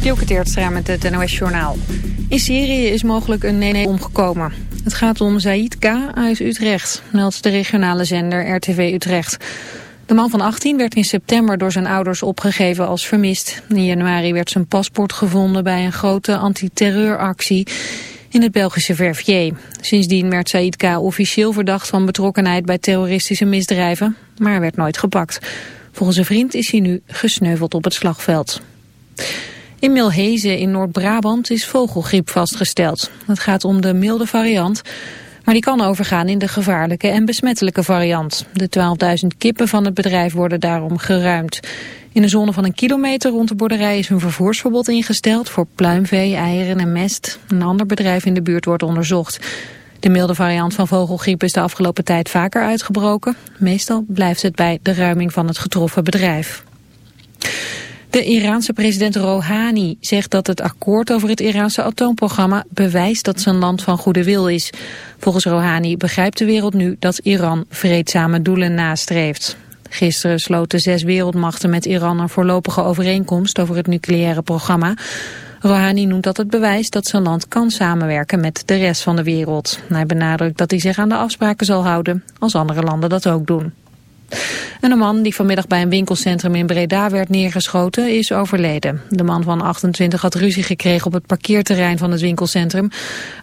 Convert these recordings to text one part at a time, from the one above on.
Teertstra met het NOS Journaal. In Syrië is mogelijk een nene omgekomen. Het gaat om Zaid K. uit Utrecht, meldt de regionale zender RTV Utrecht. De man van 18 werd in september door zijn ouders opgegeven als vermist. In januari werd zijn paspoort gevonden bij een grote antiterreuractie in het Belgische Verviers. Sindsdien werd Said K. officieel verdacht van betrokkenheid bij terroristische misdrijven, maar werd nooit gepakt. Volgens een vriend is hij nu gesneuveld op het slagveld. In Milhezen in Noord-Brabant is vogelgriep vastgesteld. Het gaat om de milde variant, maar die kan overgaan in de gevaarlijke en besmettelijke variant. De 12.000 kippen van het bedrijf worden daarom geruimd. In de zone van een kilometer rond de boerderij is een vervoersverbod ingesteld voor pluimvee, eieren en mest. Een ander bedrijf in de buurt wordt onderzocht. De milde variant van vogelgriep is de afgelopen tijd vaker uitgebroken. Meestal blijft het bij de ruiming van het getroffen bedrijf. De Iraanse president Rouhani zegt dat het akkoord over het Iraanse atoomprogramma bewijst dat zijn land van goede wil is. Volgens Rouhani begrijpt de wereld nu dat Iran vreedzame doelen nastreeft. Gisteren sloten zes wereldmachten met Iran een voorlopige overeenkomst over het nucleaire programma. Rouhani noemt dat het bewijs dat zijn land kan samenwerken met de rest van de wereld. Hij benadrukt dat hij zich aan de afspraken zal houden, als andere landen dat ook doen. En een man die vanmiddag bij een winkelcentrum in Breda werd neergeschoten is overleden. De man van 28 had ruzie gekregen op het parkeerterrein van het winkelcentrum.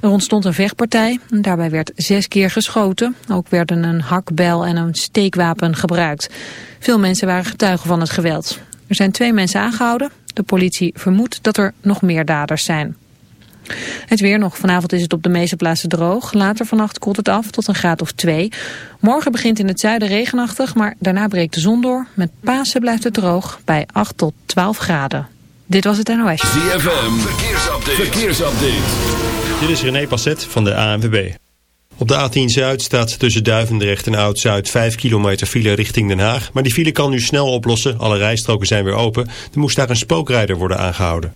Er ontstond een vechtpartij. Daarbij werd zes keer geschoten. Ook werden een hakbel en een steekwapen gebruikt. Veel mensen waren getuigen van het geweld. Er zijn twee mensen aangehouden. De politie vermoedt dat er nog meer daders zijn. Het weer nog. Vanavond is het op de meeste plaatsen droog. Later vannacht koelt het af tot een graad of twee. Morgen begint in het zuiden regenachtig, maar daarna breekt de zon door. Met Pasen blijft het droog bij 8 tot 12 graden. Dit was het NOS. ZFM, verkeersupdate. verkeersupdate. Dit is René Passet van de ANWB. Op de A10 Zuid staat tussen Duivendrecht en Oud-Zuid 5 kilometer file richting Den Haag. Maar die file kan nu snel oplossen. Alle rijstroken zijn weer open. Er moest daar een spookrijder worden aangehouden.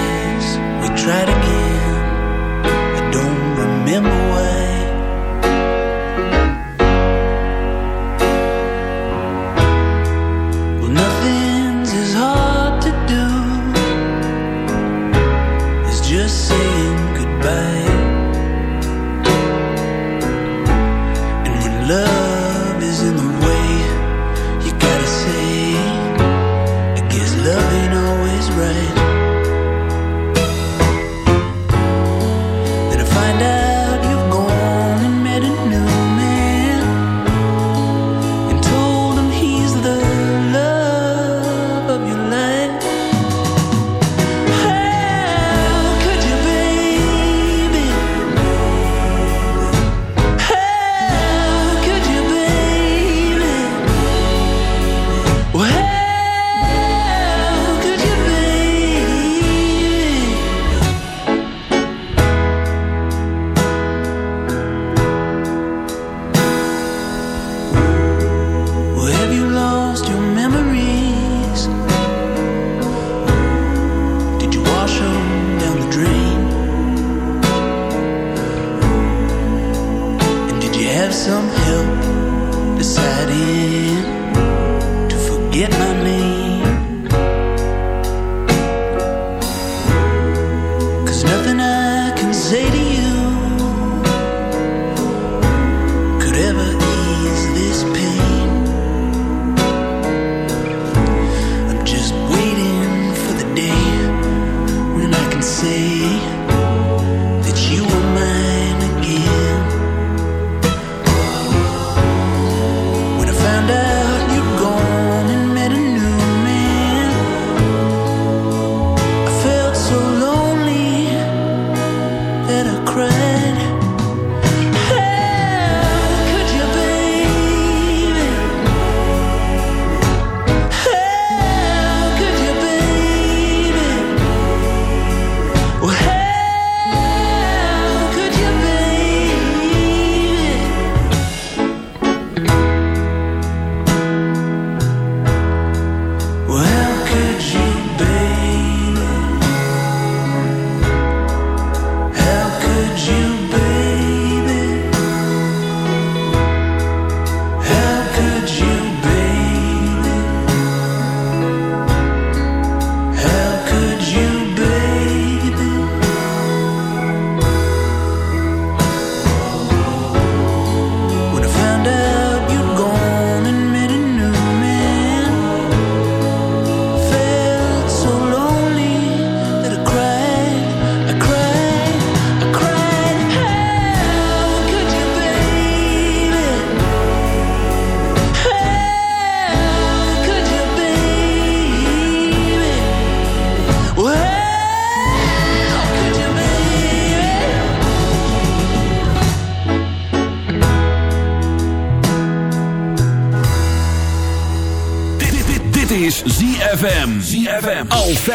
Guess we tried again. I don't remember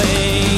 lane.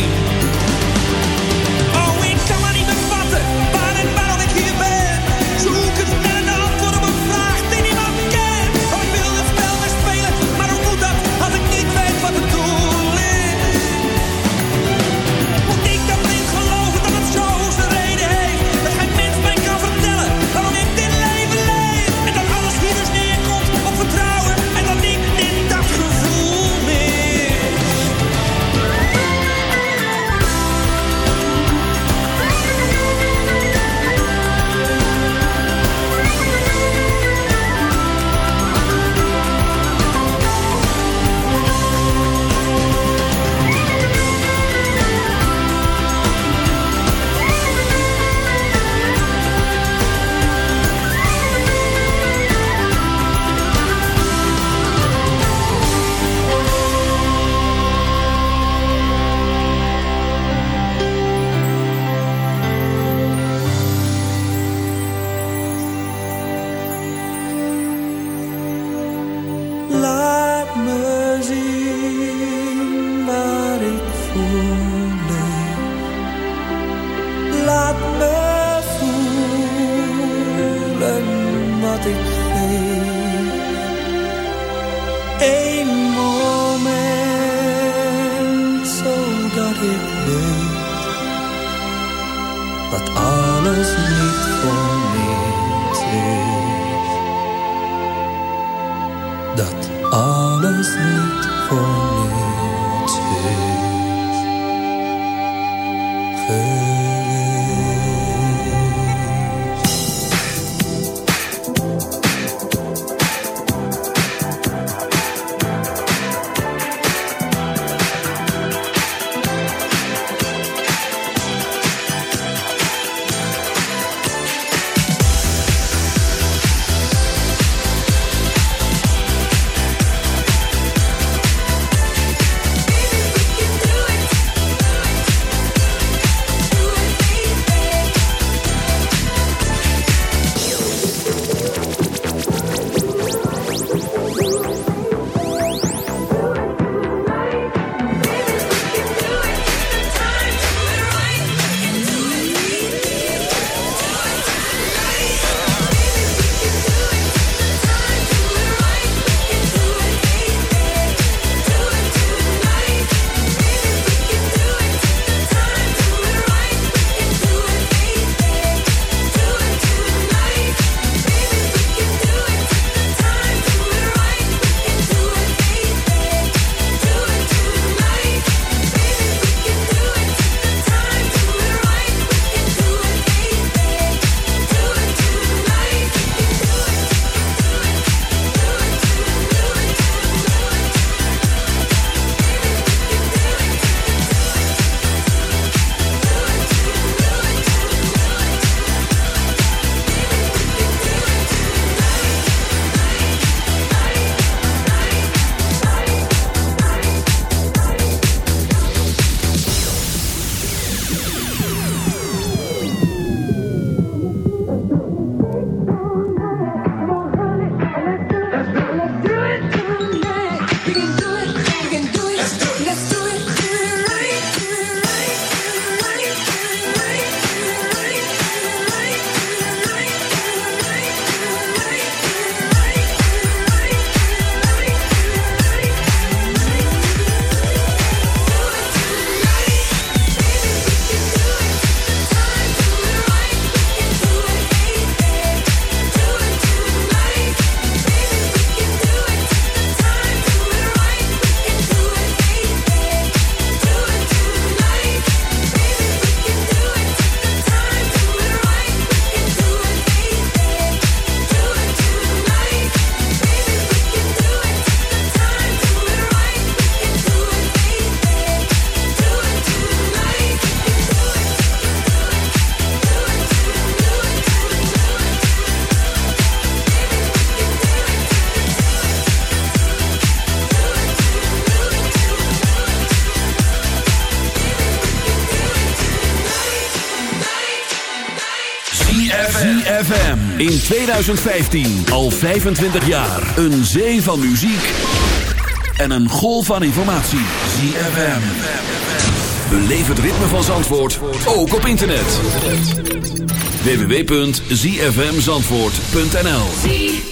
was meant for me to. 2015 al 25 jaar. Een zee van muziek. En een golf van informatie. ZFM. Beleef het ritme van Zandvoort. Ook op internet. www.zfmzandvoort.nl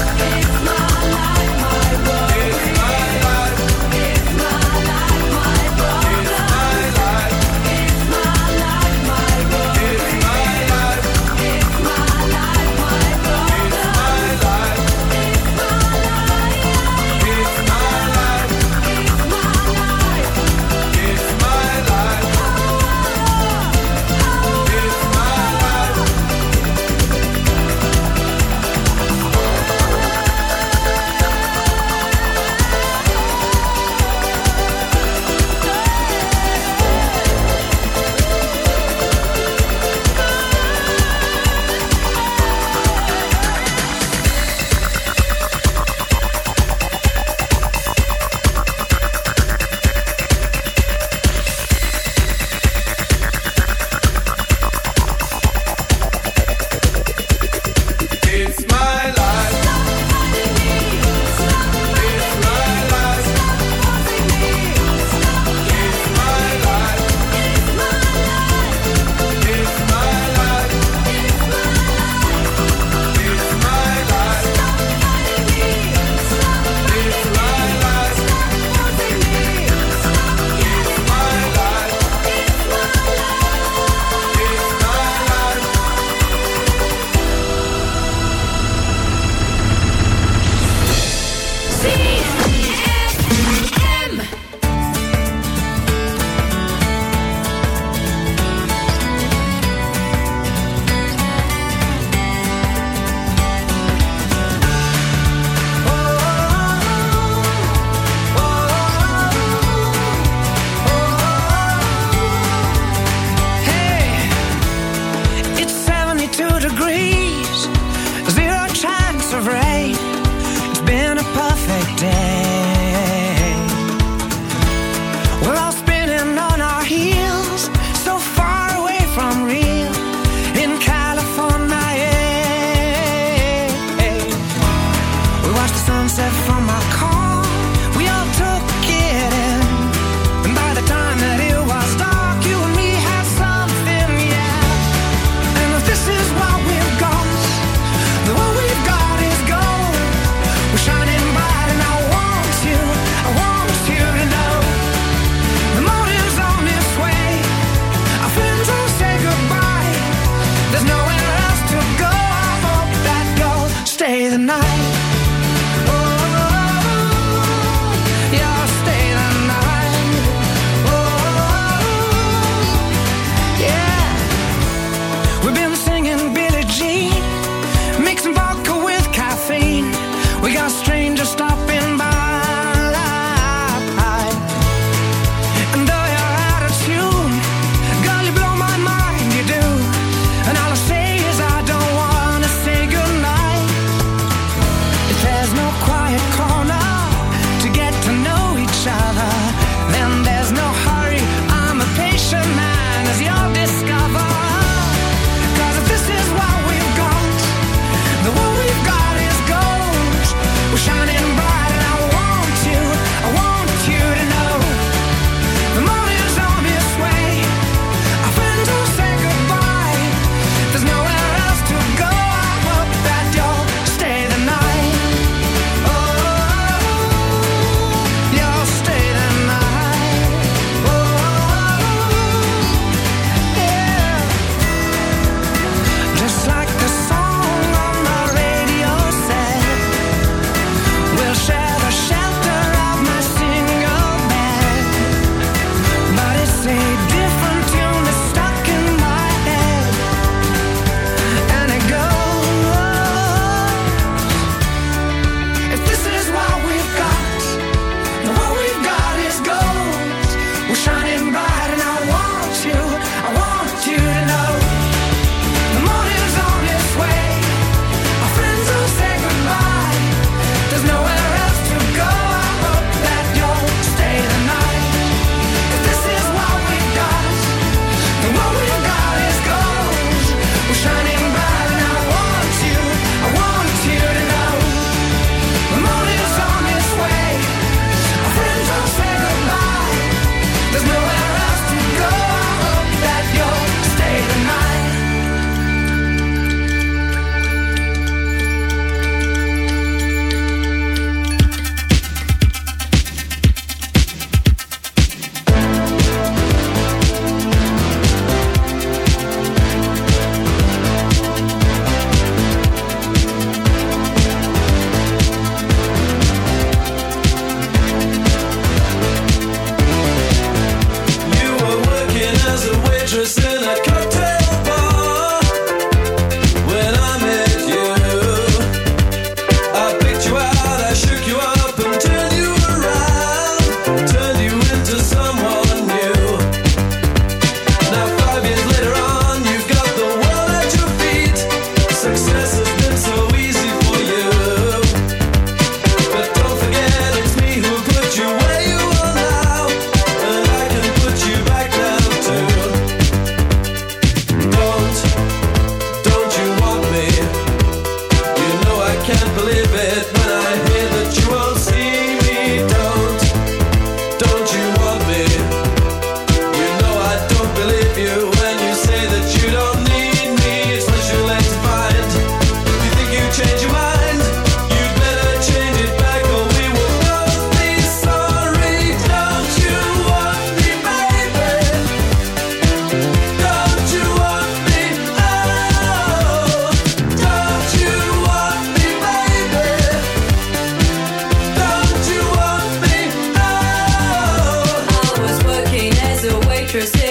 futuristic